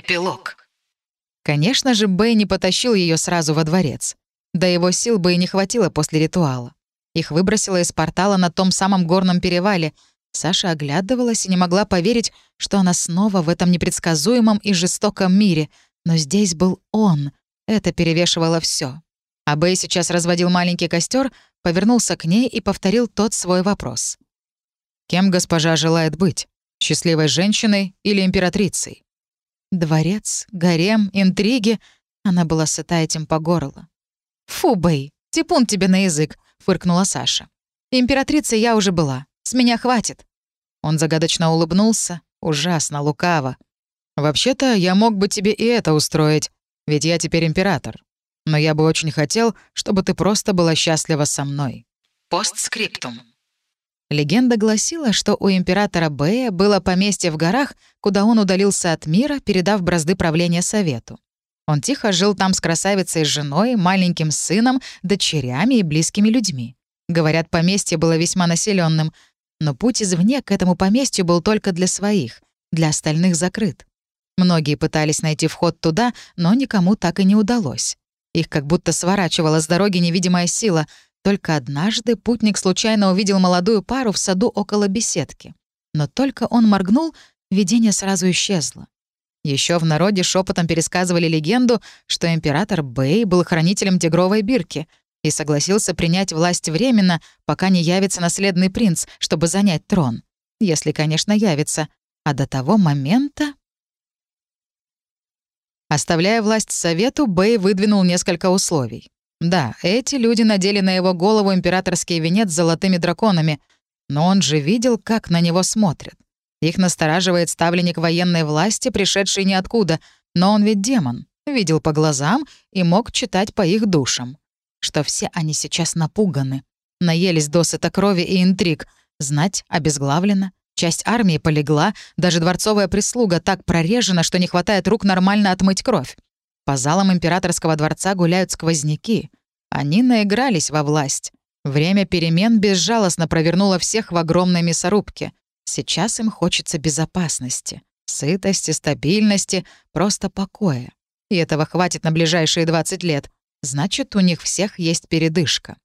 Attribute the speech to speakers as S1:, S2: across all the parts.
S1: Эпилог.
S2: Конечно же, Бэй не потащил ее сразу во дворец. Да его сил бы и не хватило после ритуала. Их выбросило из портала на том самом горном перевале. Саша оглядывалась и не могла поверить, что она снова в этом непредсказуемом и жестоком мире. Но здесь был он. Это перевешивало все. А Бэй сейчас разводил маленький костер, повернулся к ней и повторил тот свой вопрос. «Кем госпожа желает быть? Счастливой женщиной или императрицей?» Дворец, гарем, интриги. Она была сыта этим по горло. «Фу, Бэй, типун тебе на язык», — фыркнула Саша. «Императрицей я уже была. С меня хватит». Он загадочно улыбнулся, ужасно, лукаво. «Вообще-то я мог бы тебе и это устроить, ведь я теперь император. Но я бы очень хотел, чтобы ты просто была счастлива со мной».
S1: Постскриптум.
S2: Легенда гласила, что у императора Бэя было поместье в горах, куда он удалился от мира, передав бразды правления совету. Он тихо жил там с красавицей женой, маленьким сыном, дочерями и близкими людьми. Говорят, поместье было весьма населенным, но путь извне к этому поместью был только для своих, для остальных закрыт. Многие пытались найти вход туда, но никому так и не удалось. Их как будто сворачивала с дороги невидимая сила — только однажды путник случайно увидел молодую пару в саду около беседки. Но только он моргнул, видение сразу исчезло. Еще в народе шепотом пересказывали легенду, что император Бэй был хранителем тигровой бирки и согласился принять власть временно, пока не явится наследный принц, чтобы занять трон. Если, конечно, явится. А до того момента... Оставляя власть совету, Бэй выдвинул несколько условий. Да, эти люди надели на его голову императорский венец с золотыми драконами, но он же видел, как на него смотрят. Их настораживает ставленник военной власти, пришедший ниоткуда, но он ведь демон, видел по глазам и мог читать по их душам. Что все они сейчас напуганы, наелись досыта крови и интриг, знать обезглавлена, часть армии полегла, даже дворцовая прислуга так прорежена, что не хватает рук нормально отмыть кровь. По залам императорского дворца гуляют сквозняки. Они наигрались во власть. Время перемен безжалостно провернуло всех в огромной мясорубке. Сейчас им хочется безопасности, сытости, стабильности, просто покоя. И этого хватит на ближайшие 20 лет. Значит, у них всех есть передышка.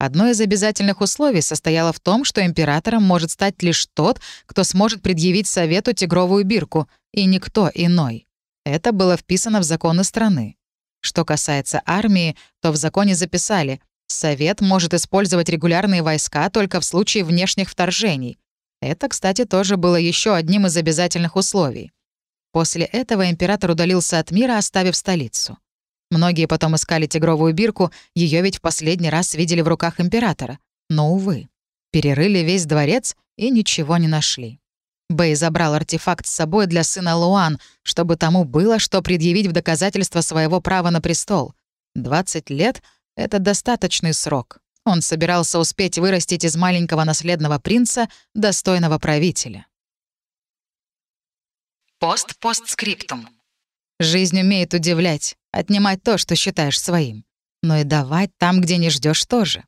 S2: Одно из обязательных условий состояло в том, что императором может стать лишь тот, кто сможет предъявить Совету тигровую бирку, и никто иной. Это было вписано в законы страны. Что касается армии, то в законе записали, Совет может использовать регулярные войска только в случае внешних вторжений. Это, кстати, тоже было еще одним из обязательных условий. После этого император удалился от мира, оставив столицу. Многие потом искали тигровую бирку, ее ведь в последний раз видели в руках императора. Но, увы, перерыли весь дворец и ничего не нашли. Бэй забрал артефакт с собой для сына Луан, чтобы тому было что предъявить в доказательство своего права на престол. 20 лет — это достаточный срок. Он собирался успеть вырастить из маленького наследного принца достойного правителя.
S1: Пост-постскриптум.
S2: Жизнь умеет удивлять, отнимать то, что считаешь своим. Но и давать там, где не ждешь, тоже.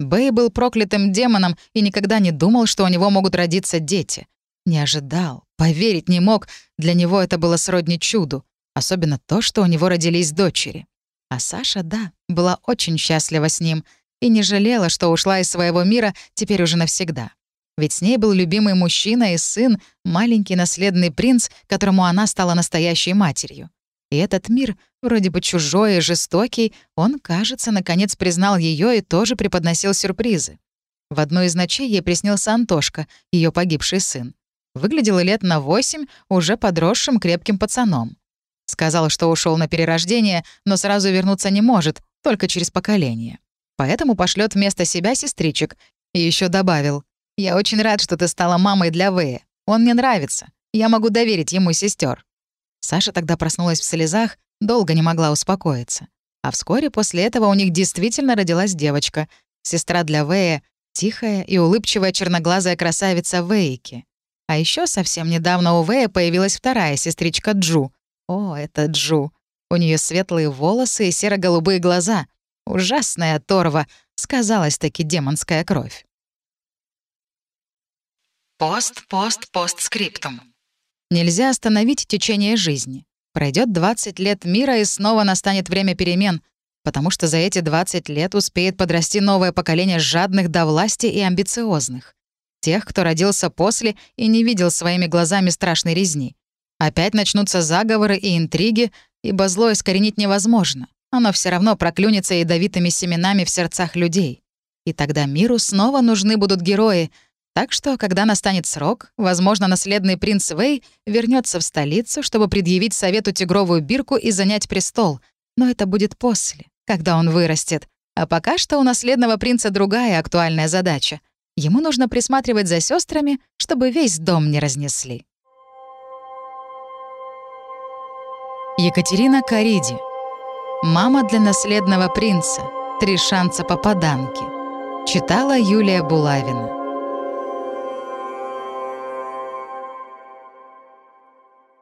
S2: Бэй был проклятым демоном и никогда не думал, что у него могут родиться дети. Не ожидал, поверить не мог, для него это было сродни чуду, особенно то, что у него родились дочери. А Саша, да, была очень счастлива с ним и не жалела, что ушла из своего мира теперь уже навсегда. Ведь с ней был любимый мужчина и сын, маленький наследный принц, которому она стала настоящей матерью. И этот мир, вроде бы чужой и жестокий, он, кажется, наконец признал ее и тоже преподносил сюрпризы. В одну из ночей ей приснился Антошка, ее погибший сын. Выглядел лет на восемь, уже подросшим крепким пацаном. Сказал, что ушел на перерождение, но сразу вернуться не может, только через поколение. Поэтому пошлет вместо себя сестричек. И еще добавил, «Я очень рад, что ты стала мамой для Вэя. Он мне нравится. Я могу доверить ему сестер. Саша тогда проснулась в слезах, долго не могла успокоиться. А вскоре после этого у них действительно родилась девочка, сестра для Вэя, тихая и улыбчивая черноглазая красавица Вейки. А еще совсем недавно у Вэя появилась вторая сестричка Джу. О, это Джу. У нее светлые волосы и серо-голубые глаза. Ужасная оторва, сказалась-таки демонская кровь.
S1: Пост-пост-постскриптум.
S2: Нельзя остановить течение жизни. Пройдет 20 лет мира, и снова настанет время перемен, потому что за эти 20 лет успеет подрасти новое поколение жадных до власти и амбициозных. Тех, кто родился после и не видел своими глазами страшной резни. Опять начнутся заговоры и интриги, ибо зло искоренить невозможно. Оно все равно проклюнется ядовитыми семенами в сердцах людей. И тогда миру снова нужны будут герои. Так что, когда настанет срок, возможно, наследный принц Вэй вернется в столицу, чтобы предъявить совету тигровую бирку и занять престол. Но это будет после, когда он вырастет. А пока что у наследного принца другая актуальная задача. Ему нужно присматривать за сестрами, чтобы весь дом не разнесли. Екатерина Кариди. Мама для наследного принца. Три шанса попаданки. Читала Юлия Булавина.